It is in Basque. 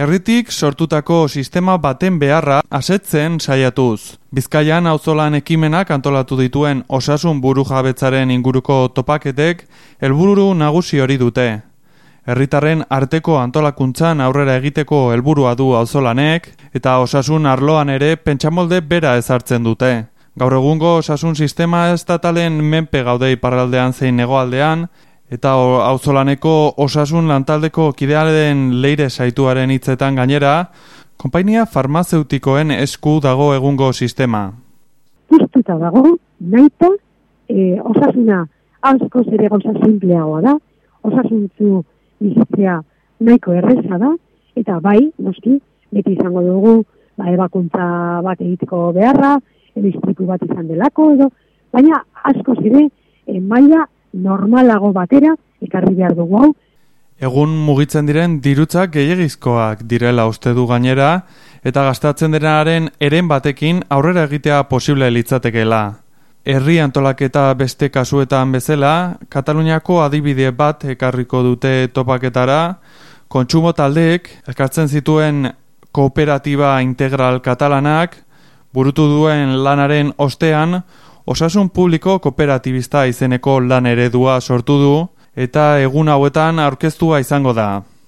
Herritik sortutako sistema baten beharra asetzen saiatuz. Bizkaian auzolan ekimenak antolatu dituen osasun buru jabetzaren inguruko topaketek helburu nagusi hori dute. Herritarren arteko antolakuntzan aurrera egiteko helburua du auzolanek eta osasun arloan ere pentsamolde bera ezartzen dute. Gaur egungo osasun sistema estatalen menpe gaudei parraldean zein negoaldean, eta auzolaneko osasun lantaldeko kidearen leire saituaren hitzetan gainera, konpainia farmazeutikoen esku dago egungo sistema. Justuta dago, naita, e, osasuna asko zere gauza simpleagoa da, osasuntzu bizitzea nahiko erreza da, eta bai, noski, beti izango dugu, ba, ebakuntza bat egiteko beharra, edo bat izan delako, edo, baina asko zire, e, maila normalago batera ekarri behar dugu hau. Egun mugitzen diren dirutzak gehiagizkoak direla uste du gainera eta gastatzen denaren eren batekin aurrera egitea posible litzatekeela. Herri antolaketa beste kasuetan bezala, Kataluniako adibide bat ekarriko dute topaketara, kontsumo taldeek elkartzen zituen kooperatiba integral katalanak, burutu duen lanaren ostean, Osasun publiko kooperatibista izeneko lan eredua sortu du eta egun hauetan aurkeztua izango da.